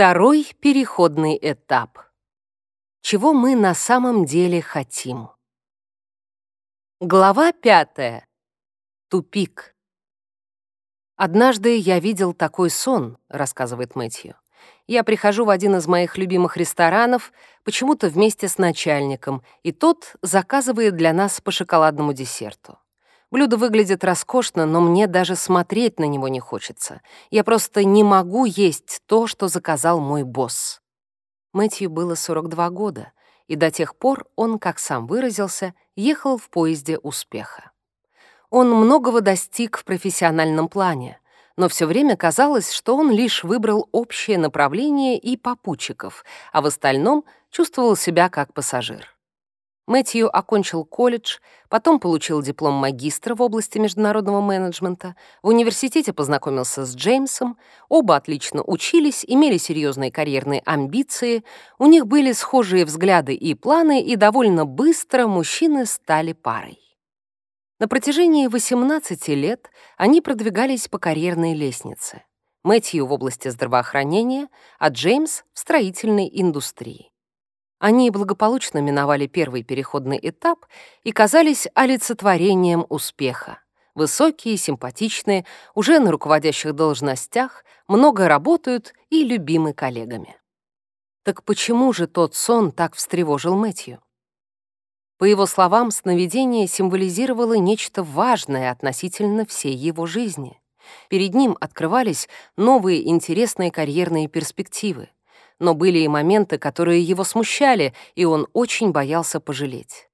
Второй переходный этап. Чего мы на самом деле хотим? Глава пятая. Тупик. «Однажды я видел такой сон», — рассказывает Мэтью. «Я прихожу в один из моих любимых ресторанов, почему-то вместе с начальником, и тот заказывает для нас по шоколадному десерту. Блюдо выглядит роскошно, но мне даже смотреть на него не хочется. Я просто не могу есть то, что заказал мой босс. Мэтью было 42 года, и до тех пор он, как сам выразился, ехал в поезде успеха. Он многого достиг в профессиональном плане, но все время казалось, что он лишь выбрал общее направление и попутчиков, а в остальном чувствовал себя как пассажир. Мэтью окончил колледж, потом получил диплом магистра в области международного менеджмента, в университете познакомился с Джеймсом, оба отлично учились, имели серьезные карьерные амбиции, у них были схожие взгляды и планы, и довольно быстро мужчины стали парой. На протяжении 18 лет они продвигались по карьерной лестнице. Мэтью в области здравоохранения, а Джеймс — в строительной индустрии. Они благополучно миновали первый переходный этап и казались олицетворением успеха. Высокие, симпатичные, уже на руководящих должностях, много работают и любимы коллегами. Так почему же тот сон так встревожил Мэтью? По его словам, сновидение символизировало нечто важное относительно всей его жизни. Перед ним открывались новые интересные карьерные перспективы но были и моменты, которые его смущали, и он очень боялся пожалеть.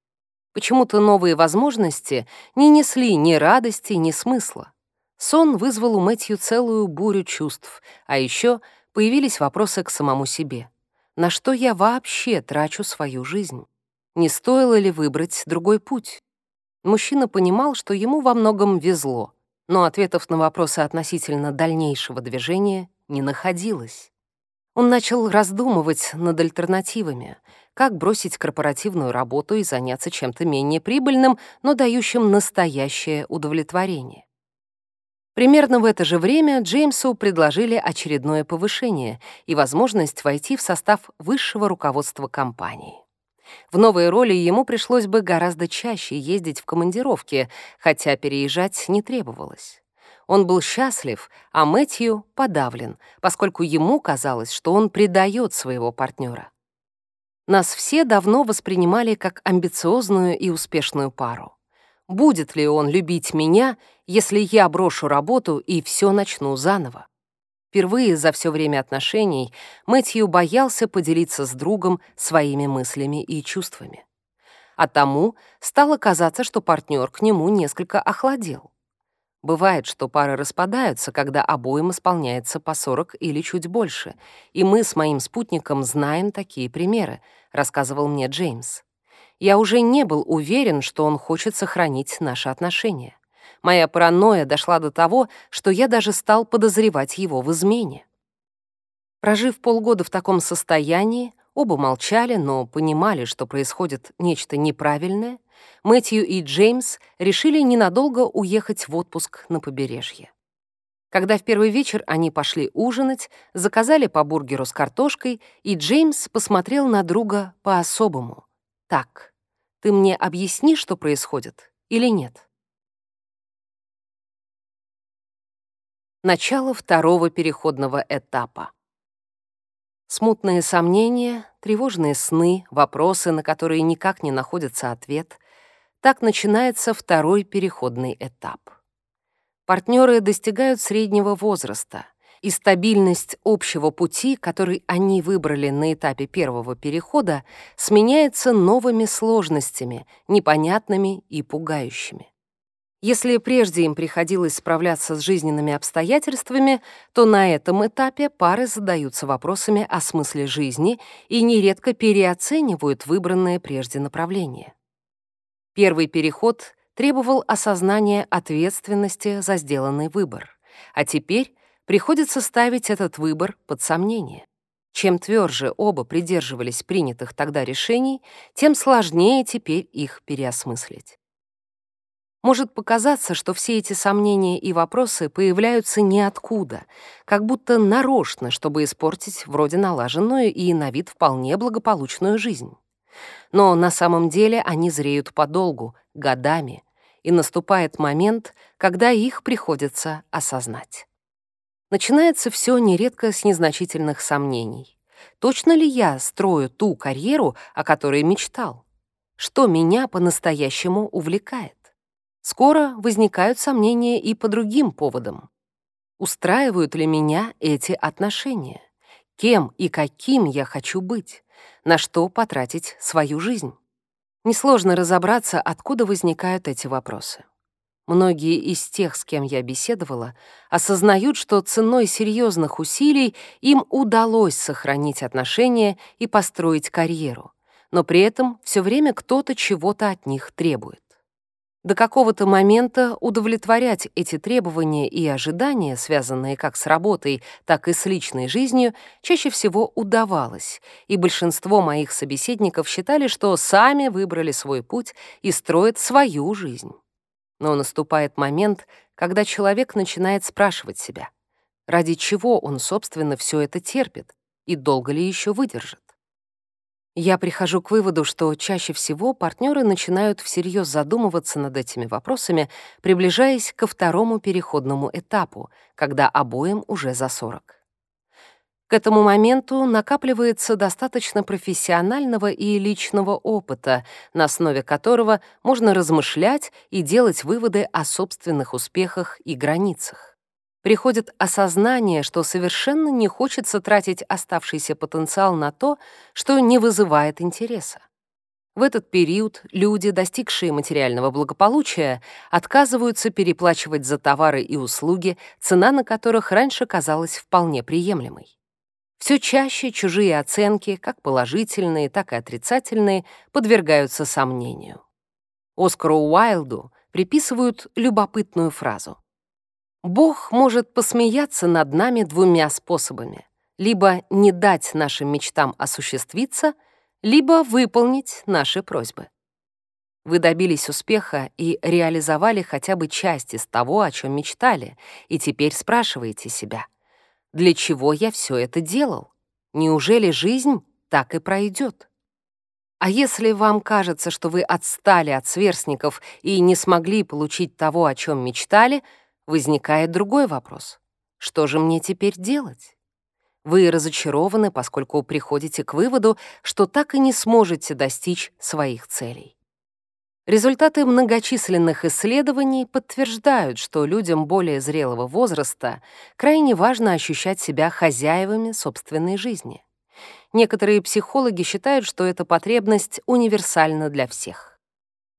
Почему-то новые возможности не несли ни радости, ни смысла. Сон вызвал у Мэтью целую бурю чувств, а еще появились вопросы к самому себе. На что я вообще трачу свою жизнь? Не стоило ли выбрать другой путь? Мужчина понимал, что ему во многом везло, но ответов на вопросы относительно дальнейшего движения не находилось. Он начал раздумывать над альтернативами, как бросить корпоративную работу и заняться чем-то менее прибыльным, но дающим настоящее удовлетворение. Примерно в это же время Джеймсу предложили очередное повышение и возможность войти в состав высшего руководства компании. В новой роли ему пришлось бы гораздо чаще ездить в командировки, хотя переезжать не требовалось. Он был счастлив, а Мэтью подавлен, поскольку ему казалось, что он предает своего партнера. Нас все давно воспринимали как амбициозную и успешную пару. Будет ли он любить меня, если я брошу работу и все начну заново? Впервые за все время отношений Мэтью боялся поделиться с другом своими мыслями и чувствами. А тому стало казаться, что партнер к нему несколько охладел. Бывает, что пары распадаются, когда обоим исполняется по 40 или чуть больше, и мы с моим спутником знаем такие примеры, рассказывал мне Джеймс. Я уже не был уверен, что он хочет сохранить наши отношения. Моя паранойя дошла до того, что я даже стал подозревать его в измене. Прожив полгода в таком состоянии, оба молчали, но понимали, что происходит нечто неправильное, Мэтью и Джеймс решили ненадолго уехать в отпуск на побережье. Когда в первый вечер они пошли ужинать, заказали по бургеру с картошкой, и Джеймс посмотрел на друга по-особому. «Так, ты мне объясни, что происходит, или нет?» Начало второго переходного этапа. Смутные сомнения, тревожные сны, вопросы, на которые никак не находится ответ, так начинается второй переходный этап. Партнеры достигают среднего возраста, и стабильность общего пути, который они выбрали на этапе первого перехода, сменяется новыми сложностями, непонятными и пугающими. Если прежде им приходилось справляться с жизненными обстоятельствами, то на этом этапе пары задаются вопросами о смысле жизни и нередко переоценивают выбранное прежде направление. Первый переход требовал осознания ответственности за сделанный выбор, а теперь приходится ставить этот выбор под сомнение. Чем тверже оба придерживались принятых тогда решений, тем сложнее теперь их переосмыслить. Может показаться, что все эти сомнения и вопросы появляются ниоткуда, как будто нарочно, чтобы испортить вроде налаженную и на вид вполне благополучную жизнь. Но на самом деле они зреют подолгу, годами, и наступает момент, когда их приходится осознать. Начинается все нередко с незначительных сомнений. Точно ли я строю ту карьеру, о которой мечтал? Что меня по-настоящему увлекает? Скоро возникают сомнения и по другим поводам. Устраивают ли меня эти отношения? Кем и каким я хочу быть? На что потратить свою жизнь? Несложно разобраться, откуда возникают эти вопросы. Многие из тех, с кем я беседовала, осознают, что ценой серьезных усилий им удалось сохранить отношения и построить карьеру, но при этом все время кто-то чего-то от них требует. До какого-то момента удовлетворять эти требования и ожидания, связанные как с работой, так и с личной жизнью, чаще всего удавалось, и большинство моих собеседников считали, что сами выбрали свой путь и строят свою жизнь. Но наступает момент, когда человек начинает спрашивать себя, ради чего он, собственно, все это терпит и долго ли еще выдержит. Я прихожу к выводу, что чаще всего партнеры начинают всерьез задумываться над этими вопросами, приближаясь ко второму переходному этапу, когда обоим уже за 40. К этому моменту накапливается достаточно профессионального и личного опыта, на основе которого можно размышлять и делать выводы о собственных успехах и границах приходит осознание, что совершенно не хочется тратить оставшийся потенциал на то, что не вызывает интереса. В этот период люди, достигшие материального благополучия, отказываются переплачивать за товары и услуги, цена на которых раньше казалась вполне приемлемой. Все чаще чужие оценки, как положительные, так и отрицательные, подвергаются сомнению. Оскару Уайлду приписывают любопытную фразу. Бог может посмеяться над нами двумя способами. Либо не дать нашим мечтам осуществиться, либо выполнить наши просьбы. Вы добились успеха и реализовали хотя бы часть из того, о чем мечтали, и теперь спрашиваете себя, для чего я все это делал? Неужели жизнь так и пройдет? А если вам кажется, что вы отстали от сверстников и не смогли получить того, о чем мечтали — возникает другой вопрос. Что же мне теперь делать? Вы разочарованы, поскольку приходите к выводу, что так и не сможете достичь своих целей. Результаты многочисленных исследований подтверждают, что людям более зрелого возраста крайне важно ощущать себя хозяевами собственной жизни. Некоторые психологи считают, что эта потребность универсальна для всех.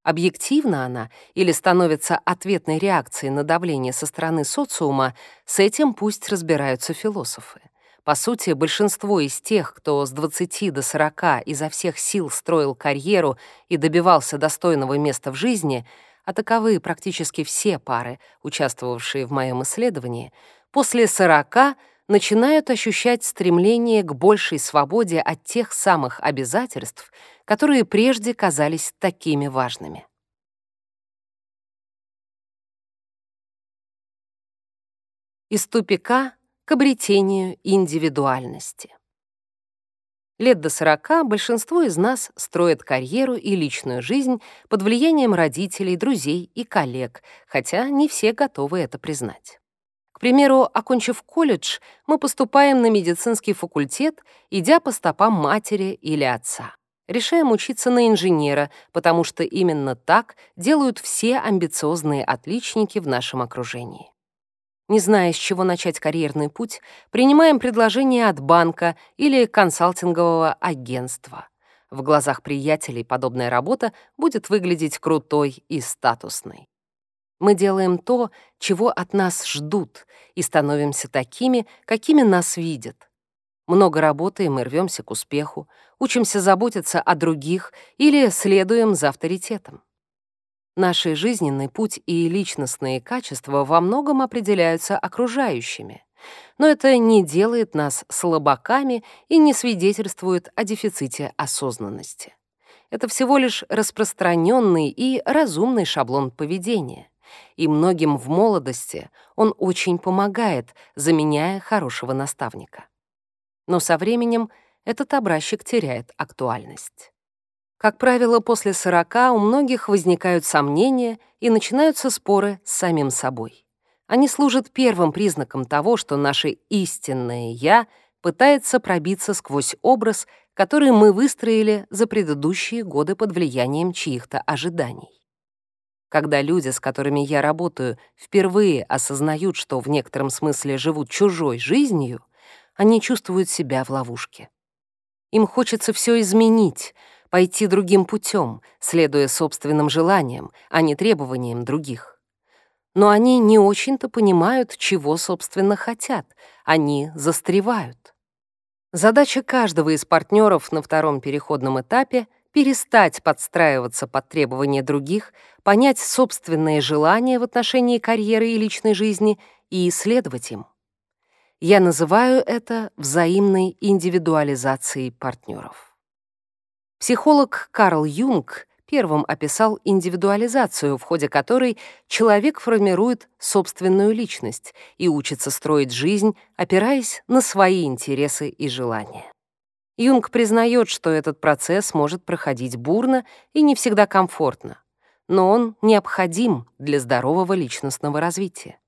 Объективна она или становится ответной реакцией на давление со стороны социума, с этим пусть разбираются философы. По сути, большинство из тех, кто с 20 до 40 изо всех сил строил карьеру и добивался достойного места в жизни, а таковы практически все пары, участвовавшие в моем исследовании, после 40 начинают ощущать стремление к большей свободе от тех самых обязательств, которые прежде казались такими важными. Из тупика к обретению индивидуальности. Лет до 40 большинство из нас строит карьеру и личную жизнь под влиянием родителей, друзей и коллег, хотя не все готовы это признать. К примеру, окончив колледж, мы поступаем на медицинский факультет, идя по стопам матери или отца. Решаем учиться на инженера, потому что именно так делают все амбициозные отличники в нашем окружении. Не зная, с чего начать карьерный путь, принимаем предложение от банка или консалтингового агентства. В глазах приятелей подобная работа будет выглядеть крутой и статусной. Мы делаем то, чего от нас ждут, и становимся такими, какими нас видят. Много работаем и рвемся к успеху, учимся заботиться о других или следуем за авторитетом. Наши жизненный путь и личностные качества во многом определяются окружающими, но это не делает нас слабаками и не свидетельствует о дефиците осознанности. Это всего лишь распространенный и разумный шаблон поведения. И многим в молодости он очень помогает, заменяя хорошего наставника. Но со временем этот образчик теряет актуальность. Как правило, после 40 у многих возникают сомнения и начинаются споры с самим собой. Они служат первым признаком того, что наше истинное «я» пытается пробиться сквозь образ, который мы выстроили за предыдущие годы под влиянием чьих-то ожиданий. Когда люди, с которыми я работаю, впервые осознают, что в некотором смысле живут чужой жизнью, они чувствуют себя в ловушке. Им хочется все изменить, пойти другим путем, следуя собственным желаниям, а не требованиям других но они не очень-то понимают, чего, собственно, хотят. Они застревают. Задача каждого из партнеров на втором переходном этапе — перестать подстраиваться под требования других, понять собственные желания в отношении карьеры и личной жизни и исследовать им. Я называю это взаимной индивидуализацией партнеров. Психолог Карл Юнг первым описал индивидуализацию, в ходе которой человек формирует собственную личность и учится строить жизнь, опираясь на свои интересы и желания. Юнг признает, что этот процесс может проходить бурно и не всегда комфортно, но он необходим для здорового личностного развития.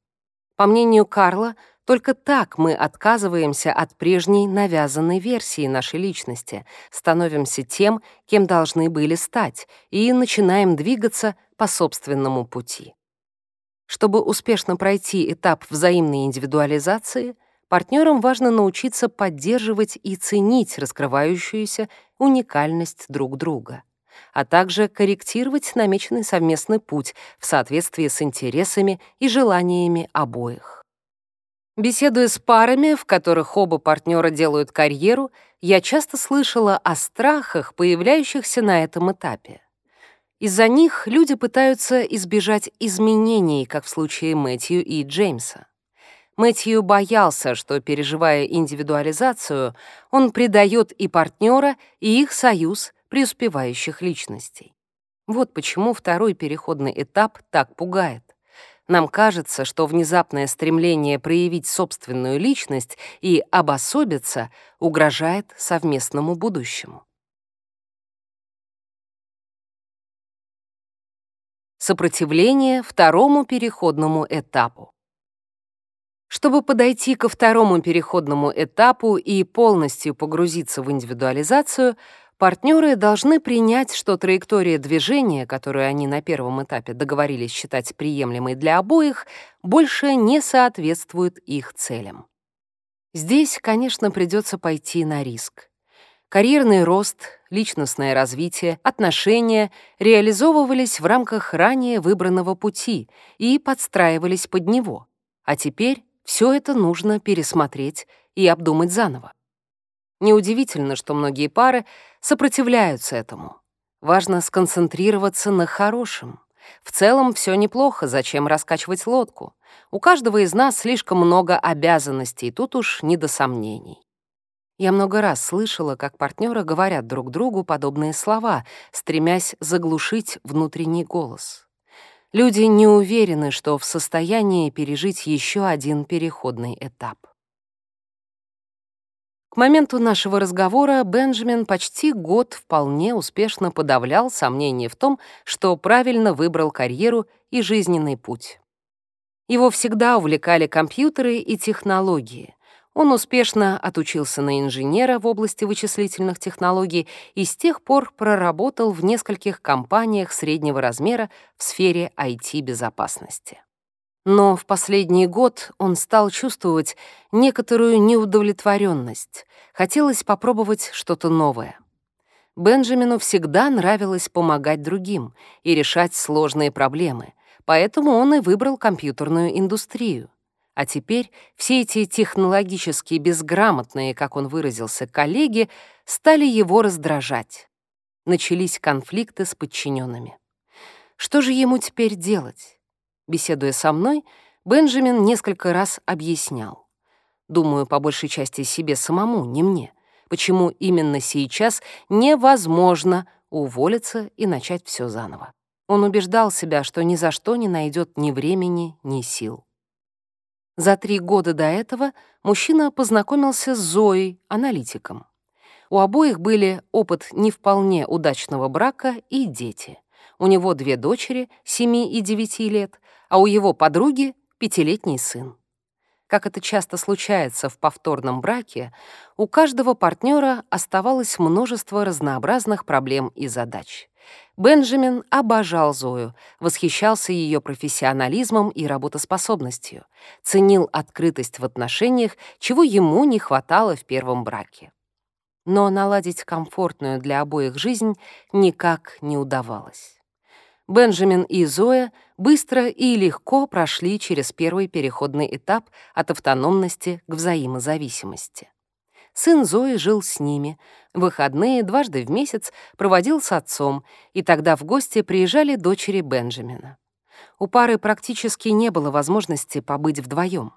По мнению Карла, только так мы отказываемся от прежней навязанной версии нашей личности, становимся тем, кем должны были стать, и начинаем двигаться по собственному пути. Чтобы успешно пройти этап взаимной индивидуализации, партнерам важно научиться поддерживать и ценить раскрывающуюся уникальность друг друга, а также корректировать намеченный совместный путь в соответствии с интересами и желаниями обоих. Беседуя с парами, в которых оба партнера делают карьеру, я часто слышала о страхах, появляющихся на этом этапе. Из-за них люди пытаются избежать изменений, как в случае Мэтью и Джеймса. Мэтью боялся, что, переживая индивидуализацию, он предает и партнера, и их союз преуспевающих личностей. Вот почему второй переходный этап так пугает. Нам кажется, что внезапное стремление проявить собственную личность и обособиться угрожает совместному будущему. Сопротивление второму переходному этапу. Чтобы подойти ко второму переходному этапу и полностью погрузиться в индивидуализацию, Партнеры должны принять, что траектория движения, которую они на первом этапе договорились считать приемлемой для обоих, больше не соответствует их целям. Здесь, конечно, придется пойти на риск. Карьерный рост, личностное развитие, отношения реализовывались в рамках ранее выбранного пути и подстраивались под него. А теперь все это нужно пересмотреть и обдумать заново. Неудивительно, что многие пары сопротивляются этому. Важно сконцентрироваться на хорошем. В целом все неплохо, зачем раскачивать лодку? У каждого из нас слишком много обязанностей, тут уж не до сомнений. Я много раз слышала, как партнеры говорят друг другу подобные слова, стремясь заглушить внутренний голос. Люди не уверены, что в состоянии пережить еще один переходный этап. Моменту нашего разговора Бенджамин почти год вполне успешно подавлял сомнения в том, что правильно выбрал карьеру и жизненный путь. Его всегда увлекали компьютеры и технологии. Он успешно отучился на инженера в области вычислительных технологий и с тех пор проработал в нескольких компаниях среднего размера в сфере IT-безопасности. Но в последний год он стал чувствовать некоторую неудовлетворенность. Хотелось попробовать что-то новое. Бенджамину всегда нравилось помогать другим и решать сложные проблемы, поэтому он и выбрал компьютерную индустрию. А теперь все эти технологически безграмотные, как он выразился, коллеги стали его раздражать. Начались конфликты с подчиненными. Что же ему теперь делать? Беседуя со мной, Бенджамин несколько раз объяснял. Думаю, по большей части себе самому, не мне. Почему именно сейчас невозможно уволиться и начать все заново. Он убеждал себя, что ни за что не найдет ни времени, ни сил. За три года до этого мужчина познакомился с Зоей, аналитиком. У обоих были опыт не вполне удачного брака и дети. У него две дочери, 7 и 9 лет, а у его подруги — пятилетний сын. Как это часто случается в повторном браке, у каждого партнера оставалось множество разнообразных проблем и задач. Бенджамин обожал Зою, восхищался ее профессионализмом и работоспособностью, ценил открытость в отношениях, чего ему не хватало в первом браке. Но наладить комфортную для обоих жизнь никак не удавалось. Бенджамин и Зоя быстро и легко прошли через первый переходный этап от автономности к взаимозависимости. Сын Зои жил с ними. Выходные дважды в месяц проводил с отцом, и тогда в гости приезжали дочери Бенджамина. У пары практически не было возможности побыть вдвоем.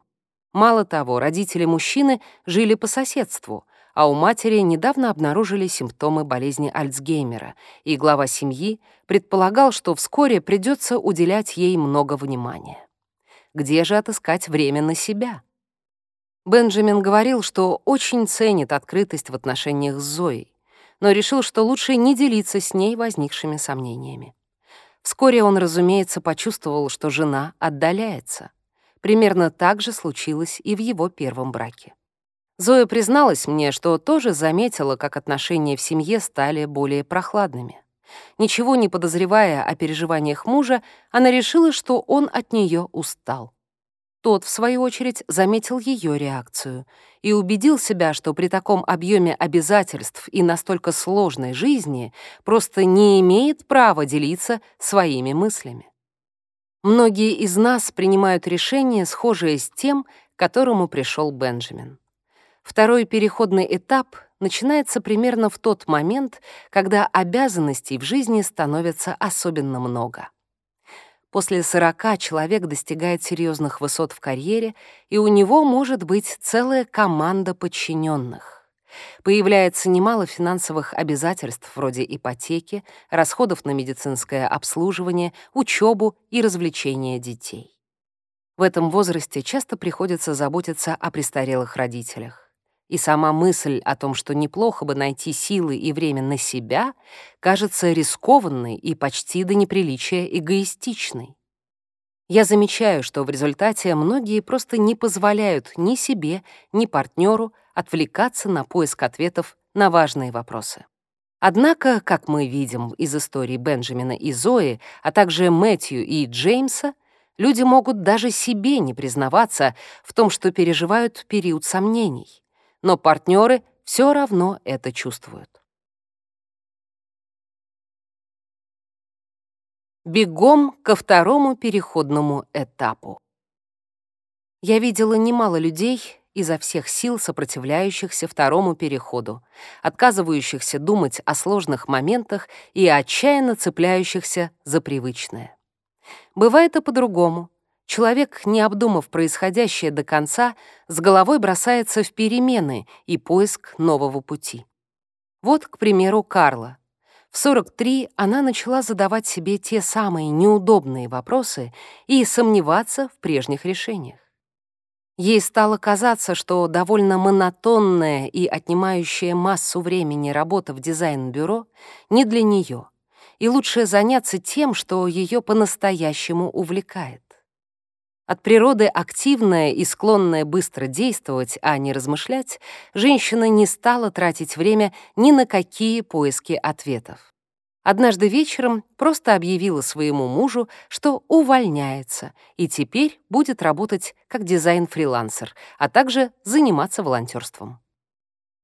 Мало того, родители мужчины жили по соседству, а у матери недавно обнаружили симптомы болезни Альцгеймера, и глава семьи предполагал, что вскоре придется уделять ей много внимания. Где же отыскать время на себя? Бенджамин говорил, что очень ценит открытость в отношениях с Зоей, но решил, что лучше не делиться с ней возникшими сомнениями. Вскоре он, разумеется, почувствовал, что жена отдаляется. Примерно так же случилось и в его первом браке. Зоя призналась мне, что тоже заметила, как отношения в семье стали более прохладными. Ничего не подозревая о переживаниях мужа, она решила, что он от нее устал. Тот, в свою очередь, заметил ее реакцию и убедил себя, что при таком объеме обязательств и настолько сложной жизни просто не имеет права делиться своими мыслями. Многие из нас принимают решение, схожее с тем, к которому пришел Бенджамин. Второй переходный этап начинается примерно в тот момент, когда обязанностей в жизни становится особенно много. После 40 человек достигает серьезных высот в карьере, и у него может быть целая команда подчиненных. Появляется немало финансовых обязательств вроде ипотеки, расходов на медицинское обслуживание, учебу и развлечения детей. В этом возрасте часто приходится заботиться о престарелых родителях. И сама мысль о том, что неплохо бы найти силы и время на себя, кажется рискованной и почти до неприличия эгоистичной. Я замечаю, что в результате многие просто не позволяют ни себе, ни партнеру отвлекаться на поиск ответов на важные вопросы. Однако, как мы видим из истории Бенджамина и Зои, а также Мэтью и Джеймса, люди могут даже себе не признаваться в том, что переживают период сомнений но партнеры все равно это чувствуют. Бегом ко второму переходному этапу. Я видела немало людей, изо всех сил сопротивляющихся второму переходу, отказывающихся думать о сложных моментах и отчаянно цепляющихся за привычное. Бывает и по-другому. Человек, не обдумав происходящее до конца, с головой бросается в перемены и поиск нового пути. Вот, к примеру, Карла. В 43 она начала задавать себе те самые неудобные вопросы и сомневаться в прежних решениях. Ей стало казаться, что довольно монотонная и отнимающая массу времени работа в дизайн-бюро не для нее, и лучше заняться тем, что ее по-настоящему увлекает. От природы активная и склонная быстро действовать, а не размышлять, женщина не стала тратить время ни на какие поиски ответов. Однажды вечером просто объявила своему мужу, что увольняется и теперь будет работать как дизайн-фрилансер, а также заниматься волонтерством.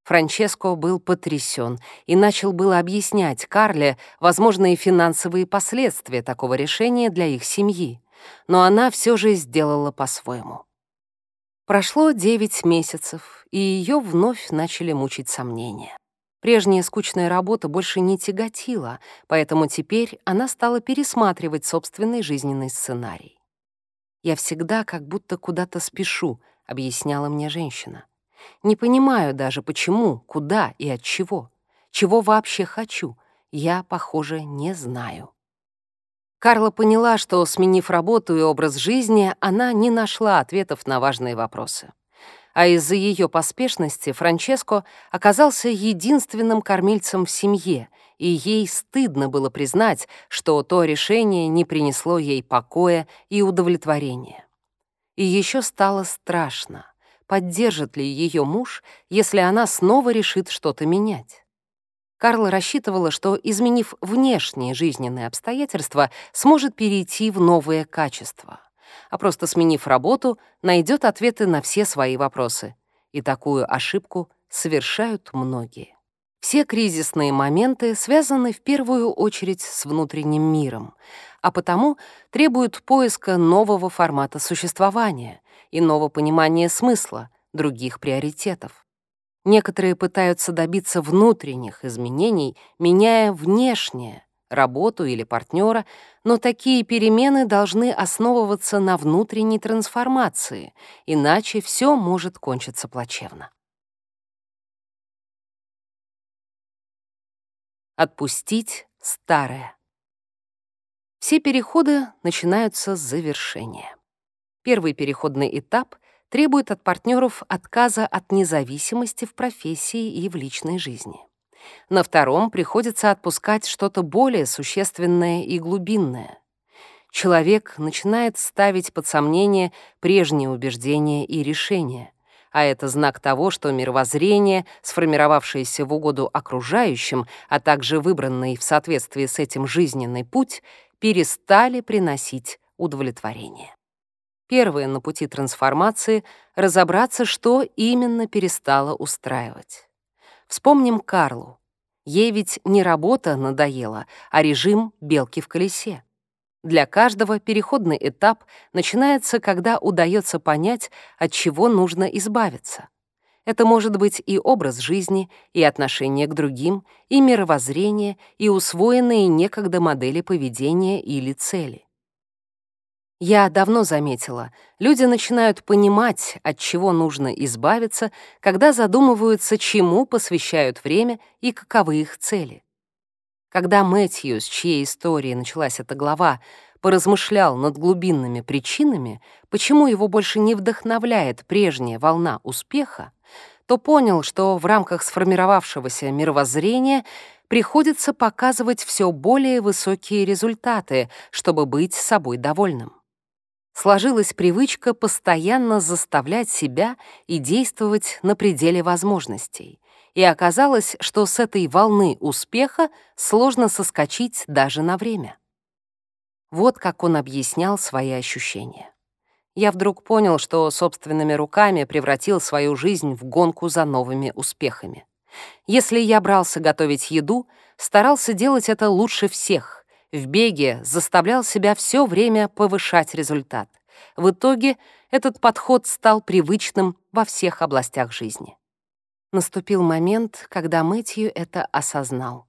Франческо был потрясен и начал было объяснять Карле возможные финансовые последствия такого решения для их семьи но она все же сделала по-своему. Прошло девять месяцев, и ее вновь начали мучить сомнения. Прежняя скучная работа больше не тяготила, поэтому теперь она стала пересматривать собственный жизненный сценарий. «Я всегда как будто куда-то спешу», — объясняла мне женщина. «Не понимаю даже, почему, куда и от чего. Чего вообще хочу. я, похоже, не знаю. Карла поняла, что, сменив работу и образ жизни, она не нашла ответов на важные вопросы. А из-за ее поспешности Франческо оказался единственным кормильцем в семье, и ей стыдно было признать, что то решение не принесло ей покоя и удовлетворения. И еще стало страшно, поддержит ли ее муж, если она снова решит что-то менять. Карла рассчитывала, что, изменив внешние жизненные обстоятельства, сможет перейти в новые качества. А просто сменив работу, найдет ответы на все свои вопросы. И такую ошибку совершают многие. Все кризисные моменты связаны в первую очередь с внутренним миром, а потому требуют поиска нового формата существования, иного понимания смысла, других приоритетов. Некоторые пытаются добиться внутренних изменений, меняя внешнее, работу или партнера, но такие перемены должны основываться на внутренней трансформации, иначе все может кончиться плачевно. Отпустить старое. Все переходы начинаются с завершения. Первый переходный этап — требует от партнеров отказа от независимости в профессии и в личной жизни. На втором приходится отпускать что-то более существенное и глубинное. Человек начинает ставить под сомнение прежние убеждения и решения, а это знак того, что мировоззрение, сформировавшееся в угоду окружающим, а также выбранный в соответствии с этим жизненный путь, перестали приносить удовлетворение. Первое на пути трансформации — разобраться, что именно перестало устраивать. Вспомним Карлу. Ей ведь не работа надоела, а режим белки в колесе. Для каждого переходный этап начинается, когда удается понять, от чего нужно избавиться. Это может быть и образ жизни, и отношение к другим, и мировоззрение, и усвоенные некогда модели поведения или цели. Я давно заметила, люди начинают понимать, от чего нужно избавиться, когда задумываются, чему посвящают время и каковы их цели. Когда Мэтью, с чьей истории началась эта глава, поразмышлял над глубинными причинами, почему его больше не вдохновляет прежняя волна успеха, то понял, что в рамках сформировавшегося мировоззрения приходится показывать все более высокие результаты, чтобы быть собой довольным сложилась привычка постоянно заставлять себя и действовать на пределе возможностей. И оказалось, что с этой волны успеха сложно соскочить даже на время. Вот как он объяснял свои ощущения. Я вдруг понял, что собственными руками превратил свою жизнь в гонку за новыми успехами. Если я брался готовить еду, старался делать это лучше всех, в беге заставлял себя все время повышать результат. В итоге этот подход стал привычным во всех областях жизни. Наступил момент, когда Мэтью это осознал.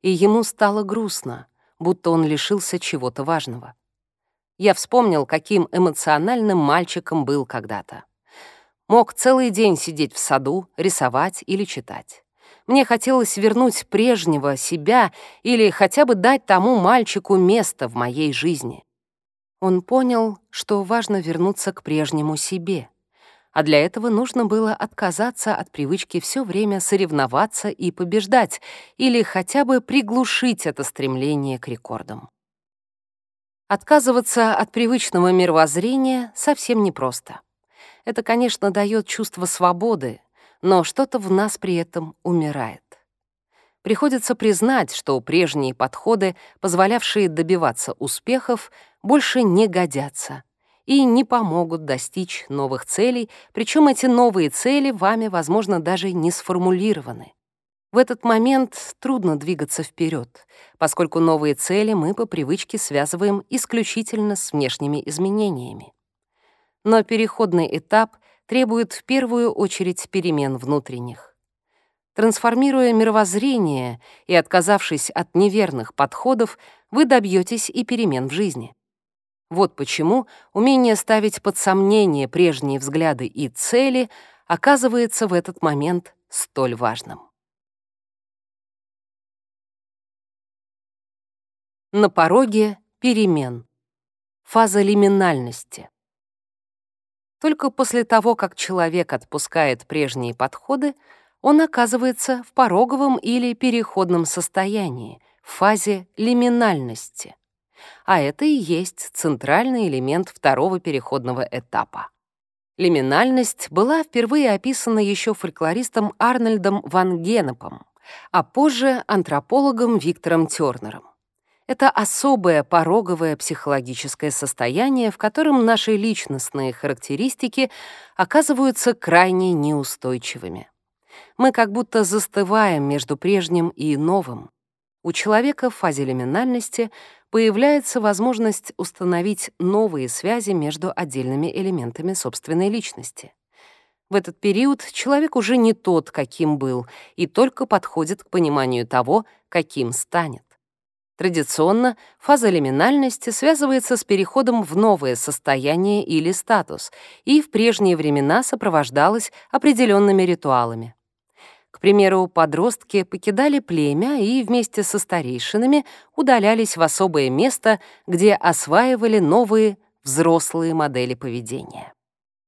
И ему стало грустно, будто он лишился чего-то важного. Я вспомнил, каким эмоциональным мальчиком был когда-то. Мог целый день сидеть в саду, рисовать или читать. Мне хотелось вернуть прежнего себя или хотя бы дать тому мальчику место в моей жизни. Он понял, что важно вернуться к прежнему себе, а для этого нужно было отказаться от привычки все время соревноваться и побеждать или хотя бы приглушить это стремление к рекордам. Отказываться от привычного мировоззрения совсем непросто. Это, конечно, дает чувство свободы, но что-то в нас при этом умирает. Приходится признать, что прежние подходы, позволявшие добиваться успехов, больше не годятся и не помогут достичь новых целей, причем эти новые цели вами, возможно, даже не сформулированы. В этот момент трудно двигаться вперед, поскольку новые цели мы по привычке связываем исключительно с внешними изменениями. Но переходный этап требует в первую очередь перемен внутренних. Трансформируя мировоззрение и отказавшись от неверных подходов, вы добьетесь и перемен в жизни. Вот почему умение ставить под сомнение прежние взгляды и цели оказывается в этот момент столь важным. На пороге перемен. Фаза лиминальности. Только после того, как человек отпускает прежние подходы, он оказывается в пороговом или переходном состоянии, в фазе лиминальности. А это и есть центральный элемент второго переходного этапа. Лиминальность была впервые описана еще фольклористом Арнольдом Ван Генепом, а позже антропологом Виктором Тернером. Это особое пороговое психологическое состояние, в котором наши личностные характеристики оказываются крайне неустойчивыми. Мы как будто застываем между прежним и новым. У человека в фазе лиминальности появляется возможность установить новые связи между отдельными элементами собственной личности. В этот период человек уже не тот, каким был, и только подходит к пониманию того, каким станет. Традиционно фаза лиминальности связывается с переходом в новое состояние или статус и в прежние времена сопровождалась определенными ритуалами. К примеру, подростки покидали племя и вместе со старейшинами удалялись в особое место, где осваивали новые взрослые модели поведения.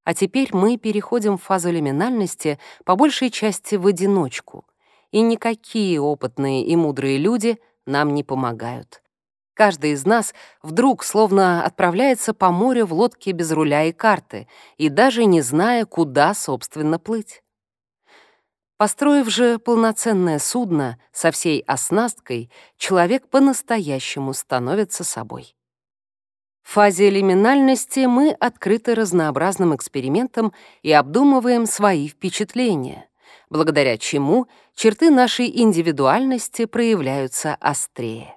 А теперь мы переходим в фазу лиминальности по большей части в одиночку, и никакие опытные и мудрые люди — нам не помогают. Каждый из нас вдруг словно отправляется по морю в лодке без руля и карты, и даже не зная, куда, собственно, плыть. Построив же полноценное судно со всей оснасткой, человек по-настоящему становится собой. В фазе лиминальности мы открыты разнообразным экспериментам и обдумываем свои впечатления — благодаря чему черты нашей индивидуальности проявляются острее.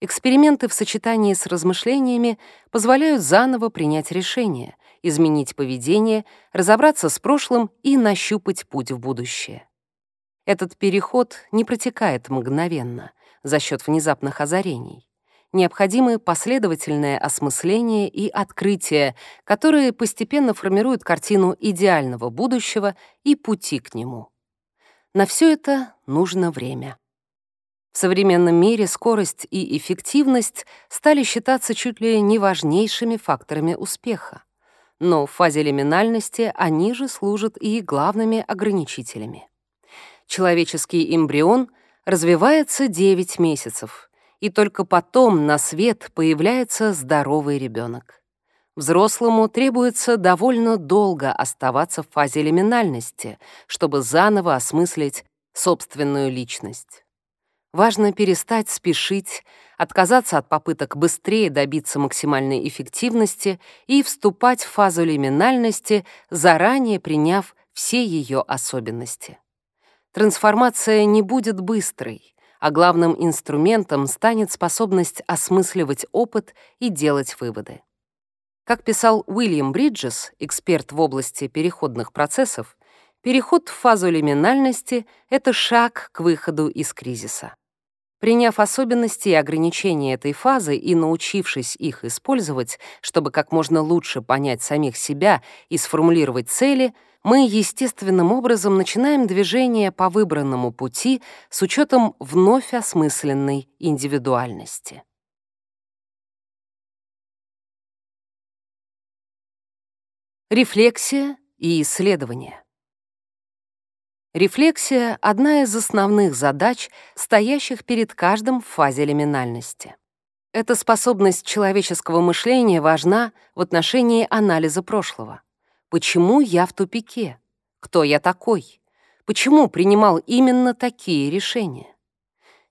Эксперименты в сочетании с размышлениями позволяют заново принять решение, изменить поведение, разобраться с прошлым и нащупать путь в будущее. Этот переход не протекает мгновенно, за счет внезапных озарений. Необходимы последовательное осмысление и открытие, которые постепенно формируют картину идеального будущего и пути к нему. На все это нужно время. В современном мире скорость и эффективность стали считаться чуть ли не важнейшими факторами успеха. Но в фазе лиминальности они же служат и главными ограничителями. Человеческий эмбрион развивается 9 месяцев, и только потом на свет появляется здоровый ребенок. Взрослому требуется довольно долго оставаться в фазе лиминальности, чтобы заново осмыслить собственную личность. Важно перестать спешить, отказаться от попыток быстрее добиться максимальной эффективности и вступать в фазу лиминальности, заранее приняв все ее особенности. Трансформация не будет быстрой, а главным инструментом станет способность осмысливать опыт и делать выводы. Как писал Уильям Бриджес, эксперт в области переходных процессов, переход в фазу лиминальности — это шаг к выходу из кризиса. Приняв особенности и ограничения этой фазы и научившись их использовать, чтобы как можно лучше понять самих себя и сформулировать цели — мы естественным образом начинаем движение по выбранному пути с учетом вновь осмысленной индивидуальности. Рефлексия и исследование. Рефлексия — одна из основных задач, стоящих перед каждым в фазе лиминальности. Эта способность человеческого мышления важна в отношении анализа прошлого. Почему я в тупике? Кто я такой? Почему принимал именно такие решения?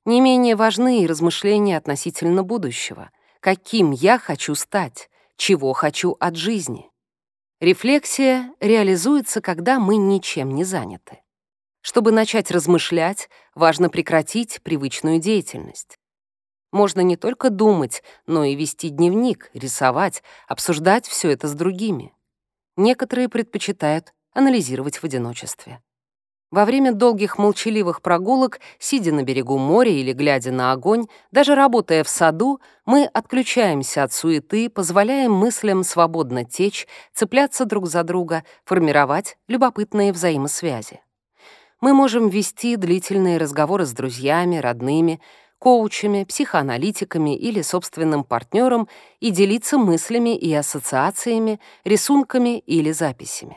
Не менее важны и размышления относительно будущего. Каким я хочу стать? Чего хочу от жизни? Рефлексия реализуется, когда мы ничем не заняты. Чтобы начать размышлять, важно прекратить привычную деятельность. Можно не только думать, но и вести дневник, рисовать, обсуждать все это с другими. Некоторые предпочитают анализировать в одиночестве. Во время долгих молчаливых прогулок, сидя на берегу моря или глядя на огонь, даже работая в саду, мы отключаемся от суеты, позволяем мыслям свободно течь, цепляться друг за друга, формировать любопытные взаимосвязи. Мы можем вести длительные разговоры с друзьями, родными, коучами, психоаналитиками или собственным партнером и делиться мыслями и ассоциациями, рисунками или записями.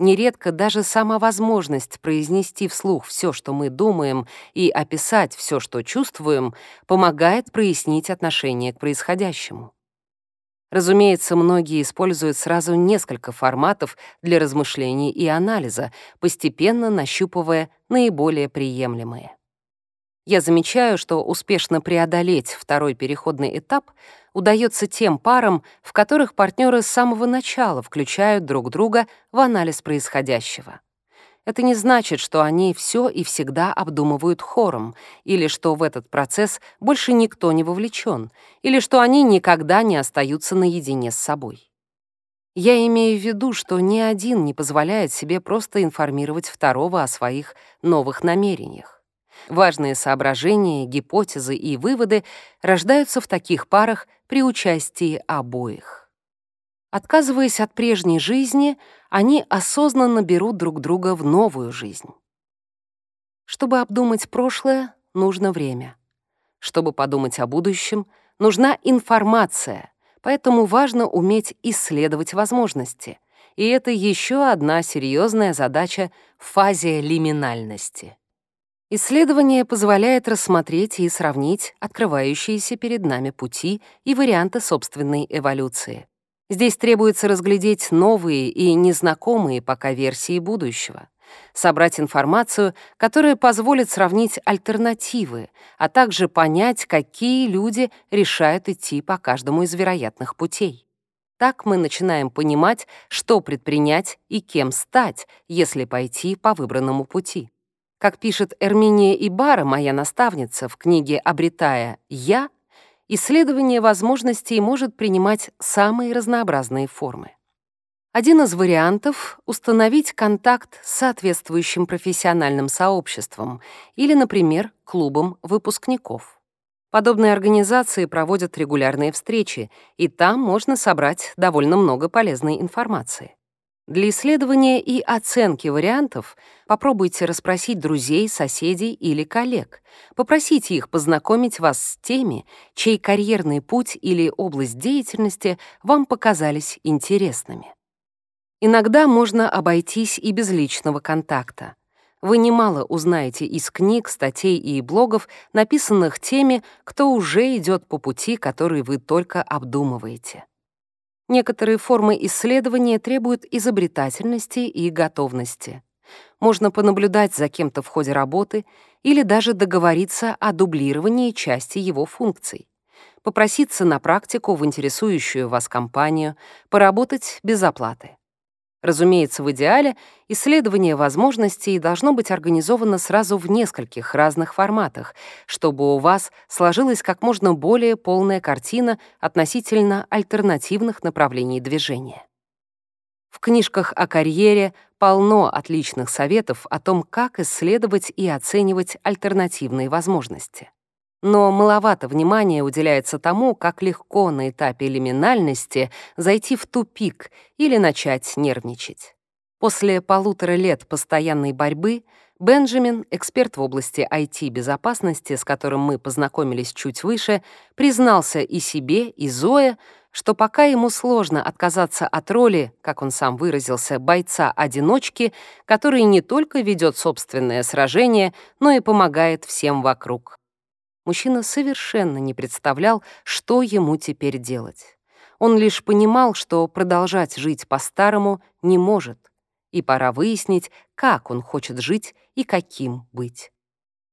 Нередко даже сама возможность произнести вслух все, что мы думаем, и описать все, что чувствуем, помогает прояснить отношение к происходящему. Разумеется, многие используют сразу несколько форматов для размышлений и анализа, постепенно нащупывая наиболее приемлемые. Я замечаю, что успешно преодолеть второй переходный этап удается тем парам, в которых партнеры с самого начала включают друг друга в анализ происходящего. Это не значит, что они все и всегда обдумывают хором, или что в этот процесс больше никто не вовлечен, или что они никогда не остаются наедине с собой. Я имею в виду, что ни один не позволяет себе просто информировать второго о своих новых намерениях. Важные соображения, гипотезы и выводы рождаются в таких парах при участии обоих. Отказываясь от прежней жизни, они осознанно берут друг друга в новую жизнь. Чтобы обдумать прошлое, нужно время. Чтобы подумать о будущем, нужна информация, поэтому важно уметь исследовать возможности. И это еще одна серьезная задача в фазе лиминальности. Исследование позволяет рассмотреть и сравнить открывающиеся перед нами пути и варианты собственной эволюции. Здесь требуется разглядеть новые и незнакомые пока версии будущего, собрать информацию, которая позволит сравнить альтернативы, а также понять, какие люди решают идти по каждому из вероятных путей. Так мы начинаем понимать, что предпринять и кем стать, если пойти по выбранному пути. Как пишет Эрминия Ибара, моя наставница, в книге «Обретая я», исследование возможностей может принимать самые разнообразные формы. Один из вариантов — установить контакт с соответствующим профессиональным сообществом или, например, клубом выпускников. Подобные организации проводят регулярные встречи, и там можно собрать довольно много полезной информации. Для исследования и оценки вариантов попробуйте расспросить друзей, соседей или коллег. Попросите их познакомить вас с теми, чей карьерный путь или область деятельности вам показались интересными. Иногда можно обойтись и без личного контакта. Вы немало узнаете из книг, статей и блогов, написанных теми, кто уже идет по пути, который вы только обдумываете. Некоторые формы исследования требуют изобретательности и готовности. Можно понаблюдать за кем-то в ходе работы или даже договориться о дублировании части его функций. Попроситься на практику в интересующую вас компанию, поработать без оплаты. Разумеется, в идеале исследование возможностей должно быть организовано сразу в нескольких разных форматах, чтобы у вас сложилась как можно более полная картина относительно альтернативных направлений движения. В книжках о карьере полно отличных советов о том, как исследовать и оценивать альтернативные возможности. Но маловато внимания уделяется тому, как легко на этапе лиминальности зайти в тупик или начать нервничать. После полутора лет постоянной борьбы Бенджамин, эксперт в области IT-безопасности, с которым мы познакомились чуть выше, признался и себе, и Зое, что пока ему сложно отказаться от роли, как он сам выразился, бойца-одиночки, который не только ведет собственное сражение, но и помогает всем вокруг мужчина совершенно не представлял, что ему теперь делать. Он лишь понимал, что продолжать жить по-старому не может, и пора выяснить, как он хочет жить и каким быть.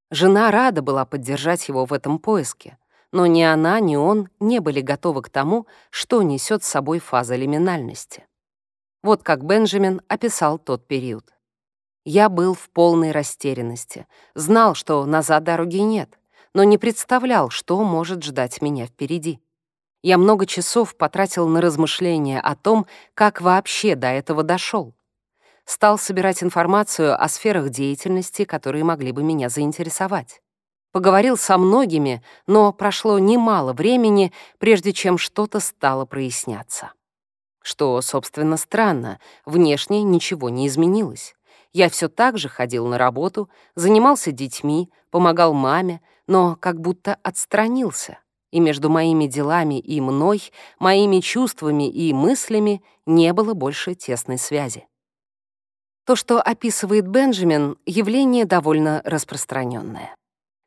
Жена рада была поддержать его в этом поиске, но ни она, ни он не были готовы к тому, что несет с собой фаза лиминальности. Вот как Бенджамин описал тот период. «Я был в полной растерянности, знал, что назад дороги нет» но не представлял, что может ждать меня впереди. Я много часов потратил на размышления о том, как вообще до этого дошел. Стал собирать информацию о сферах деятельности, которые могли бы меня заинтересовать. Поговорил со многими, но прошло немало времени, прежде чем что-то стало проясняться. Что, собственно, странно, внешне ничего не изменилось. Я все так же ходил на работу, занимался детьми, помогал маме, но как будто отстранился. И между моими делами и мной, моими чувствами и мыслями не было больше тесной связи. То, что описывает Бенджамин, явление довольно распространенное.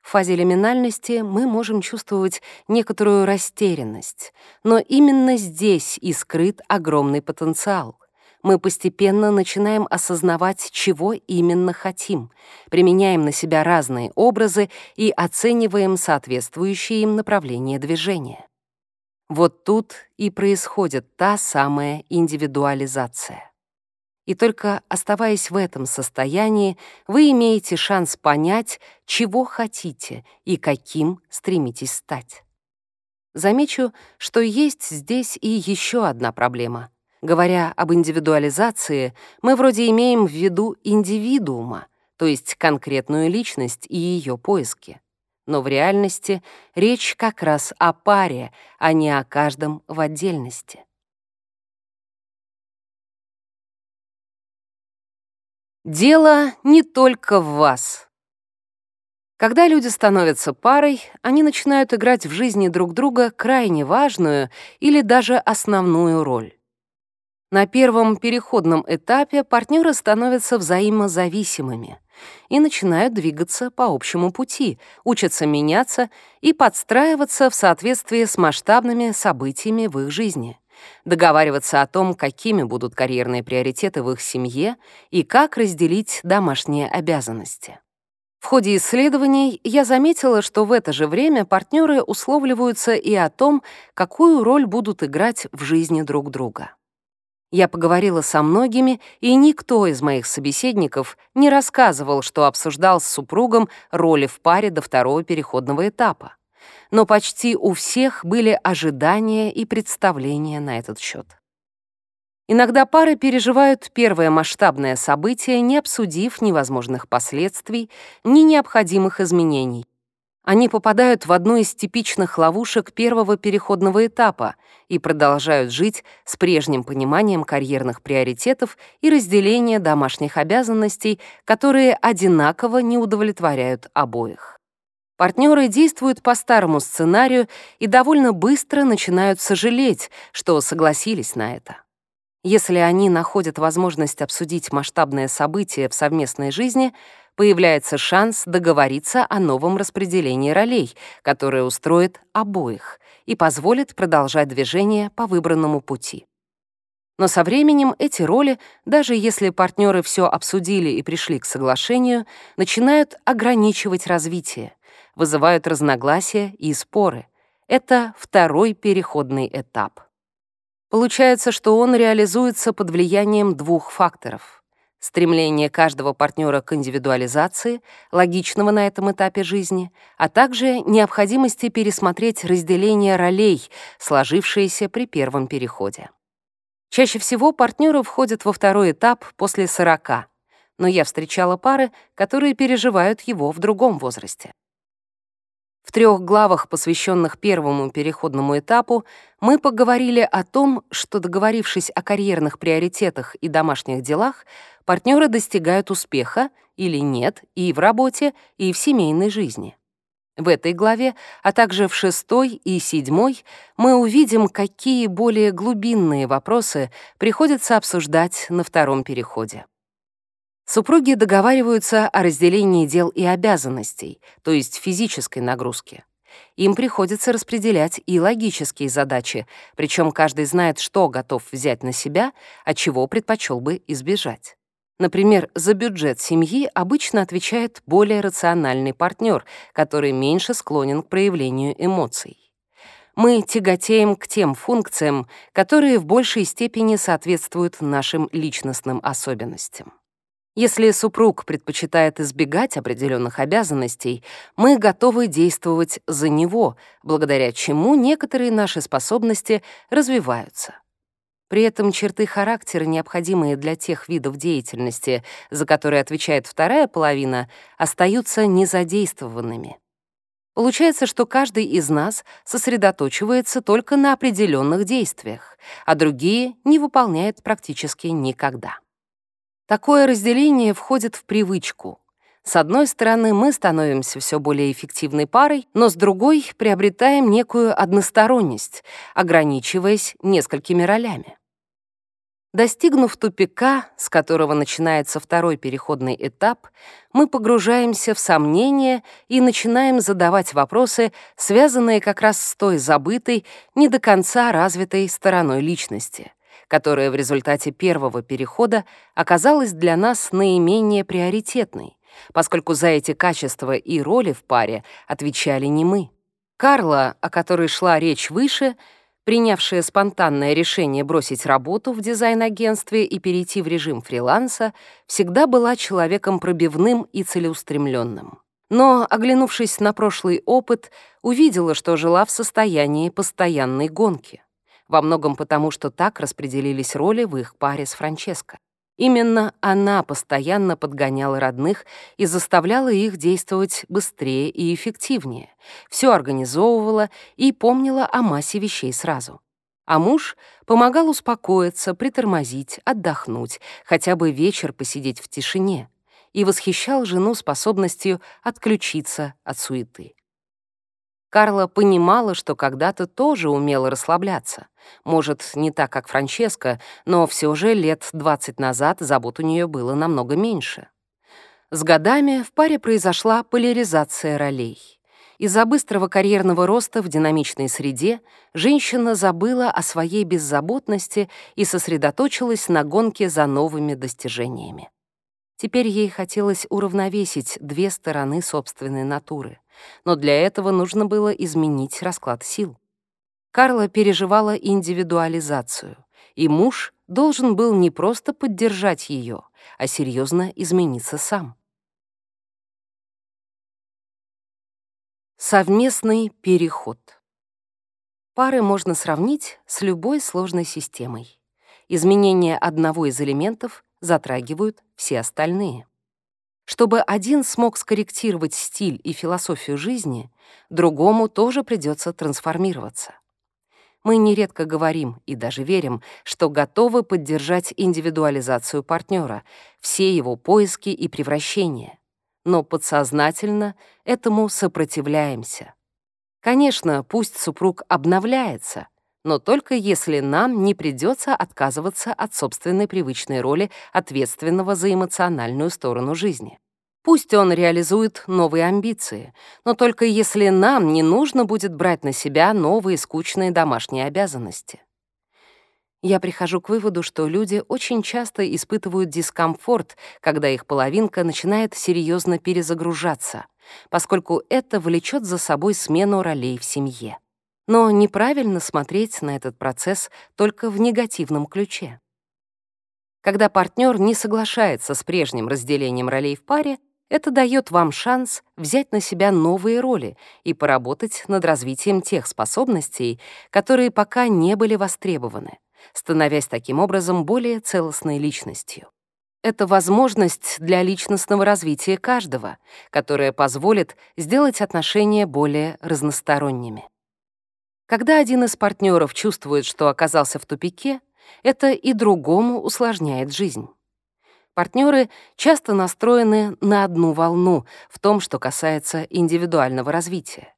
В фазе лиминальности мы можем чувствовать некоторую растерянность, но именно здесь и скрыт огромный потенциал. Мы постепенно начинаем осознавать, чего именно хотим, применяем на себя разные образы и оцениваем соответствующие им направления движения. Вот тут и происходит та самая индивидуализация. И только оставаясь в этом состоянии, вы имеете шанс понять, чего хотите и каким стремитесь стать. Замечу, что есть здесь и еще одна проблема. Говоря об индивидуализации, мы вроде имеем в виду индивидуума, то есть конкретную личность и ее поиски. Но в реальности речь как раз о паре, а не о каждом в отдельности. Дело не только в вас. Когда люди становятся парой, они начинают играть в жизни друг друга крайне важную или даже основную роль. На первом переходном этапе партнеры становятся взаимозависимыми и начинают двигаться по общему пути, учатся меняться и подстраиваться в соответствии с масштабными событиями в их жизни договариваться о том, какими будут карьерные приоритеты в их семье и как разделить домашние обязанности. В ходе исследований я заметила, что в это же время партнеры условливаются и о том, какую роль будут играть в жизни друг друга. Я поговорила со многими, и никто из моих собеседников не рассказывал, что обсуждал с супругом роли в паре до второго переходного этапа но почти у всех были ожидания и представления на этот счет. Иногда пары переживают первое масштабное событие, не обсудив ни возможных последствий, ни необходимых изменений. Они попадают в одну из типичных ловушек первого переходного этапа и продолжают жить с прежним пониманием карьерных приоритетов и разделения домашних обязанностей, которые одинаково не удовлетворяют обоих. Партнеры действуют по старому сценарию и довольно быстро начинают сожалеть, что согласились на это. Если они находят возможность обсудить масштабное событие в совместной жизни, появляется шанс договориться о новом распределении ролей, которое устроит обоих и позволит продолжать движение по выбранному пути. Но со временем эти роли, даже если партнеры все обсудили и пришли к соглашению, начинают ограничивать развитие, вызывают разногласия и споры. Это второй переходный этап. Получается, что он реализуется под влиянием двух факторов. Стремление каждого партнера к индивидуализации, логичного на этом этапе жизни, а также необходимости пересмотреть разделение ролей, сложившиеся при первом переходе. Чаще всего партнеры входят во второй этап после 40, но я встречала пары, которые переживают его в другом возрасте. В трех главах, посвященных первому переходному этапу, мы поговорили о том, что, договорившись о карьерных приоритетах и домашних делах, партнеры достигают успеха или нет и в работе, и в семейной жизни. В этой главе, а также в шестой и седьмой, мы увидим, какие более глубинные вопросы приходится обсуждать на втором переходе. Супруги договариваются о разделении дел и обязанностей, то есть физической нагрузки. Им приходится распределять и логические задачи, причем каждый знает, что готов взять на себя, а чего предпочел бы избежать. Например, за бюджет семьи обычно отвечает более рациональный партнер, который меньше склонен к проявлению эмоций. Мы тяготеем к тем функциям, которые в большей степени соответствуют нашим личностным особенностям. Если супруг предпочитает избегать определенных обязанностей, мы готовы действовать за него, благодаря чему некоторые наши способности развиваются. При этом черты характера, необходимые для тех видов деятельности, за которые отвечает вторая половина, остаются незадействованными. Получается, что каждый из нас сосредоточивается только на определенных действиях, а другие не выполняет практически никогда. Такое разделение входит в привычку. С одной стороны, мы становимся все более эффективной парой, но с другой приобретаем некую односторонность, ограничиваясь несколькими ролями. Достигнув тупика, с которого начинается второй переходный этап, мы погружаемся в сомнения и начинаем задавать вопросы, связанные как раз с той забытой, не до конца развитой стороной личности, которая в результате первого перехода оказалась для нас наименее приоритетной, поскольку за эти качества и роли в паре отвечали не мы. Карла, о которой шла речь выше — принявшая спонтанное решение бросить работу в дизайн-агентстве и перейти в режим фриланса, всегда была человеком пробивным и целеустремленным. Но, оглянувшись на прошлый опыт, увидела, что жила в состоянии постоянной гонки. Во многом потому, что так распределились роли в их паре с Франческо. Именно она постоянно подгоняла родных и заставляла их действовать быстрее и эффективнее, все организовывала и помнила о массе вещей сразу. А муж помогал успокоиться, притормозить, отдохнуть, хотя бы вечер посидеть в тишине, и восхищал жену способностью отключиться от суеты. Карла понимала, что когда-то тоже умела расслабляться. Может, не так, как Франческа, но все же лет 20 назад забот у нее было намного меньше. С годами в паре произошла поляризация ролей. Из-за быстрого карьерного роста в динамичной среде женщина забыла о своей беззаботности и сосредоточилась на гонке за новыми достижениями. Теперь ей хотелось уравновесить две стороны собственной натуры, но для этого нужно было изменить расклад сил. Карла переживала индивидуализацию, и муж должен был не просто поддержать ее, а серьезно измениться сам. Совместный переход. Пары можно сравнить с любой сложной системой. Изменение одного из элементов затрагивают все остальные. Чтобы один смог скорректировать стиль и философию жизни, другому тоже придется трансформироваться. Мы нередко говорим и даже верим, что готовы поддержать индивидуализацию партнера, все его поиски и превращения, но подсознательно этому сопротивляемся. Конечно, пусть супруг обновляется — но только если нам не придется отказываться от собственной привычной роли ответственного за эмоциональную сторону жизни. Пусть он реализует новые амбиции, но только если нам не нужно будет брать на себя новые скучные домашние обязанности. Я прихожу к выводу, что люди очень часто испытывают дискомфорт, когда их половинка начинает серьезно перезагружаться, поскольку это влечет за собой смену ролей в семье. Но неправильно смотреть на этот процесс только в негативном ключе. Когда партнер не соглашается с прежним разделением ролей в паре, это дает вам шанс взять на себя новые роли и поработать над развитием тех способностей, которые пока не были востребованы, становясь таким образом более целостной личностью. Это возможность для личностного развития каждого, которая позволит сделать отношения более разносторонними. Когда один из партнеров чувствует, что оказался в тупике, это и другому усложняет жизнь. Партнеры часто настроены на одну волну в том, что касается индивидуального развития.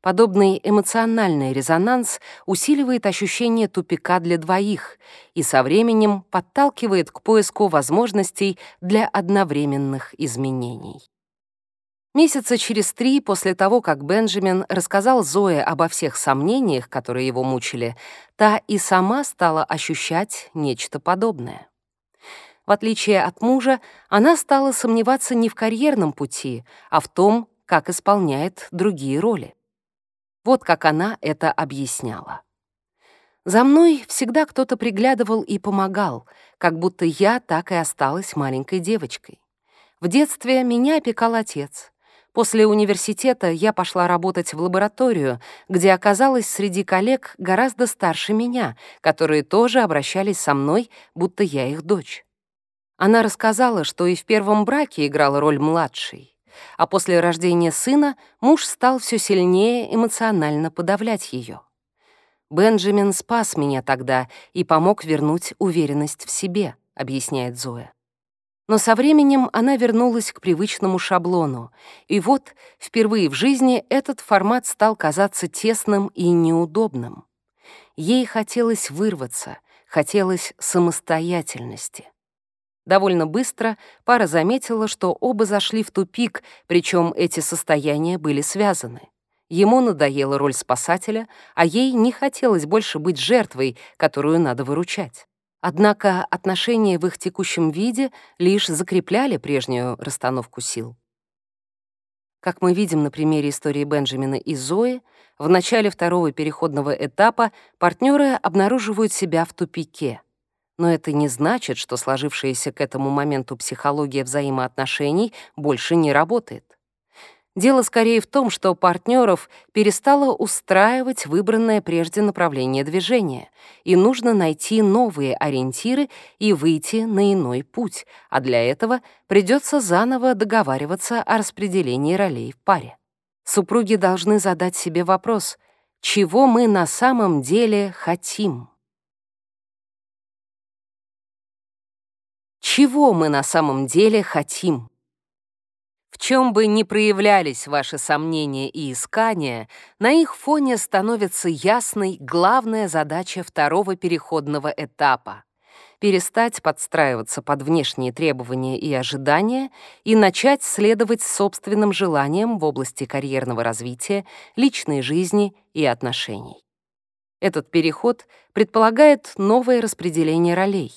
Подобный эмоциональный резонанс усиливает ощущение тупика для двоих и со временем подталкивает к поиску возможностей для одновременных изменений. Месяца через три после того, как Бенджамин рассказал Зое обо всех сомнениях, которые его мучили, та и сама стала ощущать нечто подобное. В отличие от мужа, она стала сомневаться не в карьерном пути, а в том, как исполняет другие роли. Вот как она это объясняла. За мной всегда кто-то приглядывал и помогал, как будто я так и осталась маленькой девочкой. В детстве меня опекал отец. После университета я пошла работать в лабораторию, где оказалась среди коллег гораздо старше меня, которые тоже обращались со мной, будто я их дочь. Она рассказала, что и в первом браке играла роль младшей, а после рождения сына муж стал все сильнее эмоционально подавлять ее. Бенджамин спас меня тогда и помог вернуть уверенность в себе, объясняет Зоя. Но со временем она вернулась к привычному шаблону, и вот впервые в жизни этот формат стал казаться тесным и неудобным. Ей хотелось вырваться, хотелось самостоятельности. Довольно быстро пара заметила, что оба зашли в тупик, причем эти состояния были связаны. Ему надоела роль спасателя, а ей не хотелось больше быть жертвой, которую надо выручать. Однако отношения в их текущем виде лишь закрепляли прежнюю расстановку сил. Как мы видим на примере истории Бенджамина и Зои, в начале второго переходного этапа партнеры обнаруживают себя в тупике. Но это не значит, что сложившаяся к этому моменту психология взаимоотношений больше не работает. Дело скорее в том, что партнеров перестало устраивать выбранное прежде направление движения, и нужно найти новые ориентиры и выйти на иной путь, а для этого придется заново договариваться о распределении ролей в паре. Супруги должны задать себе вопрос, чего мы на самом деле хотим? Чего мы на самом деле хотим? В чем бы ни проявлялись ваши сомнения и искания, на их фоне становится ясной главная задача второго переходного этапа — перестать подстраиваться под внешние требования и ожидания и начать следовать собственным желаниям в области карьерного развития, личной жизни и отношений. Этот переход предполагает новое распределение ролей,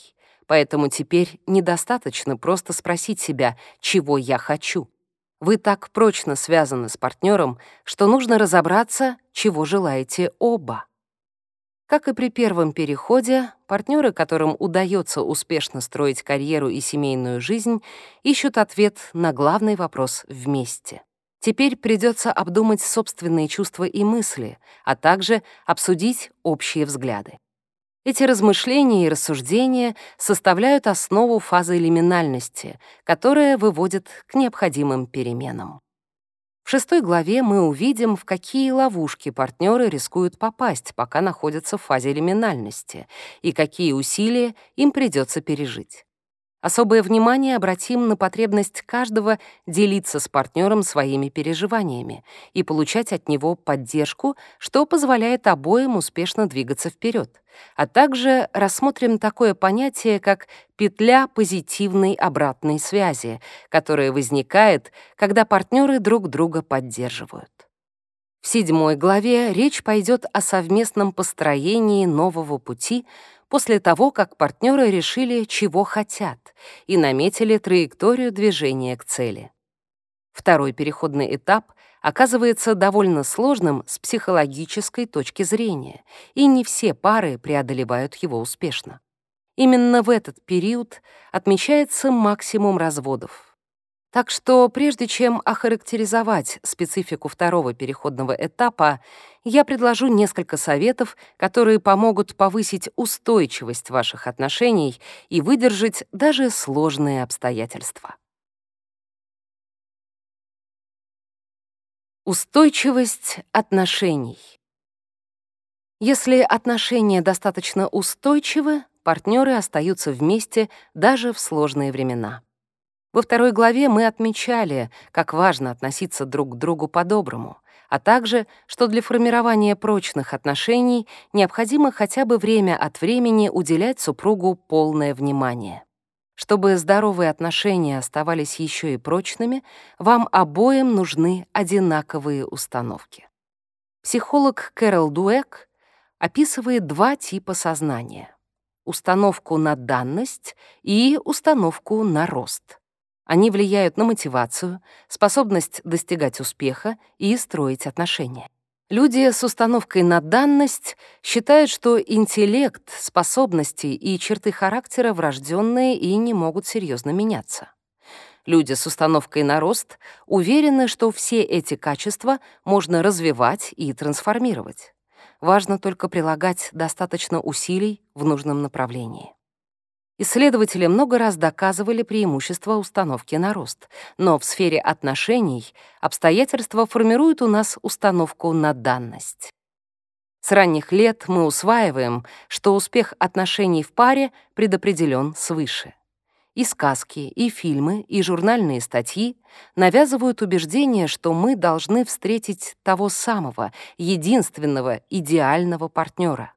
поэтому теперь недостаточно просто спросить себя, чего я хочу — вы так прочно связаны с партнером, что нужно разобраться, чего желаете оба. Как и при первом переходе, партнеры, которым удается успешно строить карьеру и семейную жизнь, ищут ответ на главный вопрос вместе. Теперь придется обдумать собственные чувства и мысли, а также обсудить общие взгляды. Эти размышления и рассуждения составляют основу фазы лиминальности, которая выводит к необходимым переменам. В шестой главе мы увидим, в какие ловушки партнеры рискуют попасть, пока находятся в фазе лиминальности, и какие усилия им придется пережить. Особое внимание обратим на потребность каждого делиться с партнером своими переживаниями и получать от него поддержку, что позволяет обоим успешно двигаться вперед. А также рассмотрим такое понятие, как петля позитивной обратной связи, которая возникает, когда партнеры друг друга поддерживают. В седьмой главе речь пойдет о совместном построении нового пути — после того, как партнеры решили, чего хотят, и наметили траекторию движения к цели. Второй переходный этап оказывается довольно сложным с психологической точки зрения, и не все пары преодолевают его успешно. Именно в этот период отмечается максимум разводов. Так что прежде чем охарактеризовать специфику второго переходного этапа, я предложу несколько советов, которые помогут повысить устойчивость ваших отношений и выдержать даже сложные обстоятельства. Устойчивость отношений. Если отношения достаточно устойчивы, партнеры остаются вместе даже в сложные времена. Во второй главе мы отмечали, как важно относиться друг к другу по-доброму, а также, что для формирования прочных отношений необходимо хотя бы время от времени уделять супругу полное внимание. Чтобы здоровые отношения оставались еще и прочными, вам обоим нужны одинаковые установки. Психолог Кэрол Дуэк описывает два типа сознания — установку на данность и установку на рост. Они влияют на мотивацию, способность достигать успеха и строить отношения. Люди с установкой на данность считают, что интеллект, способности и черты характера врожденные и не могут серьезно меняться. Люди с установкой на рост уверены, что все эти качества можно развивать и трансформировать. Важно только прилагать достаточно усилий в нужном направлении. Исследователи много раз доказывали преимущество установки на рост, но в сфере отношений обстоятельства формируют у нас установку на данность. С ранних лет мы усваиваем, что успех отношений в паре предопределен свыше. И сказки, и фильмы, и журнальные статьи навязывают убеждение, что мы должны встретить того самого, единственного, идеального партнера.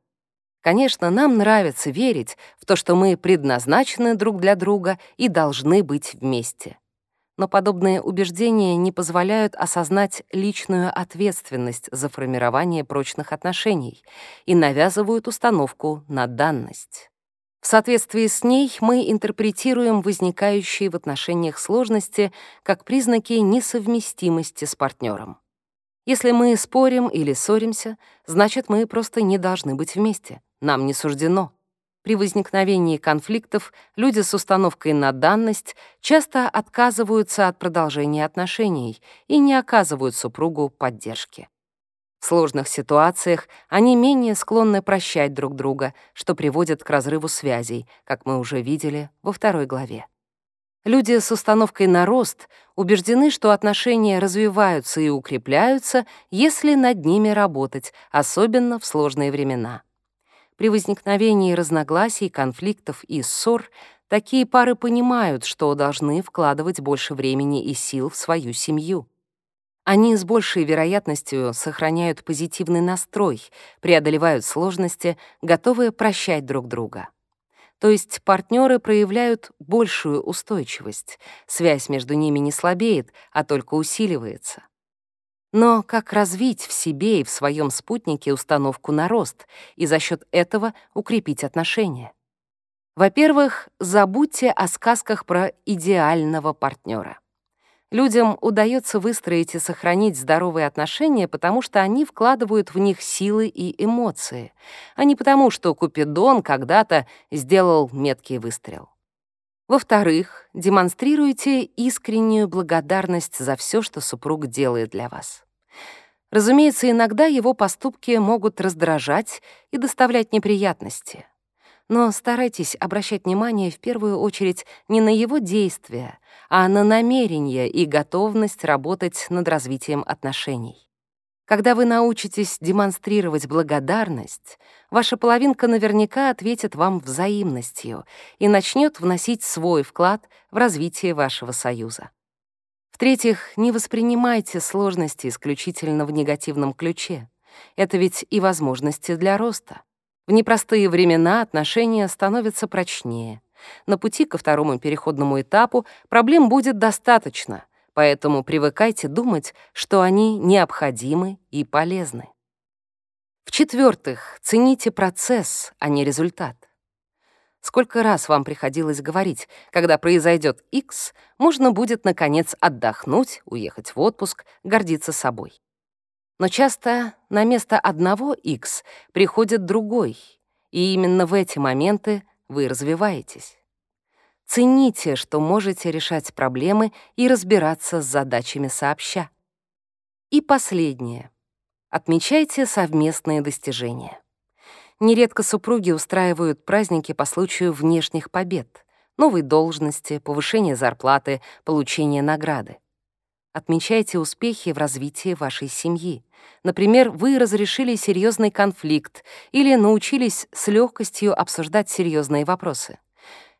Конечно, нам нравится верить в то, что мы предназначены друг для друга и должны быть вместе. Но подобные убеждения не позволяют осознать личную ответственность за формирование прочных отношений и навязывают установку на данность. В соответствии с ней мы интерпретируем возникающие в отношениях сложности как признаки несовместимости с партнером. Если мы спорим или ссоримся, значит, мы просто не должны быть вместе. Нам не суждено. При возникновении конфликтов люди с установкой на данность часто отказываются от продолжения отношений и не оказывают супругу поддержки. В сложных ситуациях они менее склонны прощать друг друга, что приводит к разрыву связей, как мы уже видели во второй главе. Люди с установкой на рост убеждены, что отношения развиваются и укрепляются, если над ними работать, особенно в сложные времена. При возникновении разногласий, конфликтов и ссор такие пары понимают, что должны вкладывать больше времени и сил в свою семью. Они с большей вероятностью сохраняют позитивный настрой, преодолевают сложности, готовые прощать друг друга. То есть партнеры проявляют большую устойчивость, связь между ними не слабеет, а только усиливается. Но как развить в себе и в своем спутнике установку на рост и за счет этого укрепить отношения? Во-первых, забудьте о сказках про идеального партнера. Людям удается выстроить и сохранить здоровые отношения, потому что они вкладывают в них силы и эмоции, а не потому, что Купидон когда-то сделал меткий выстрел. Во-вторых, демонстрируйте искреннюю благодарность за все, что супруг делает для вас. Разумеется, иногда его поступки могут раздражать и доставлять неприятности. Но старайтесь обращать внимание в первую очередь не на его действия, а на намерение и готовность работать над развитием отношений. Когда вы научитесь демонстрировать благодарность, ваша половинка наверняка ответит вам взаимностью и начнет вносить свой вклад в развитие вашего союза. В-третьих, не воспринимайте сложности исключительно в негативном ключе. Это ведь и возможности для роста. В непростые времена отношения становятся прочнее. На пути ко второму переходному этапу проблем будет достаточно, поэтому привыкайте думать, что они необходимы и полезны. В-четвертых, цените процесс, а не результат. Сколько раз вам приходилось говорить, когда произойдет X, можно будет, наконец, отдохнуть, уехать в отпуск, гордиться собой. Но часто на место одного X приходит другой, и именно в эти моменты вы развиваетесь. Цените, что можете решать проблемы и разбираться с задачами сообща. И последнее. Отмечайте совместные достижения. Нередко супруги устраивают праздники по случаю внешних побед, новой должности, повышения зарплаты, получения награды. Отмечайте успехи в развитии вашей семьи. Например, вы разрешили серьезный конфликт или научились с легкостью обсуждать серьезные вопросы.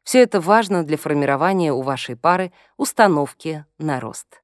Все это важно для формирования у вашей пары установки на рост.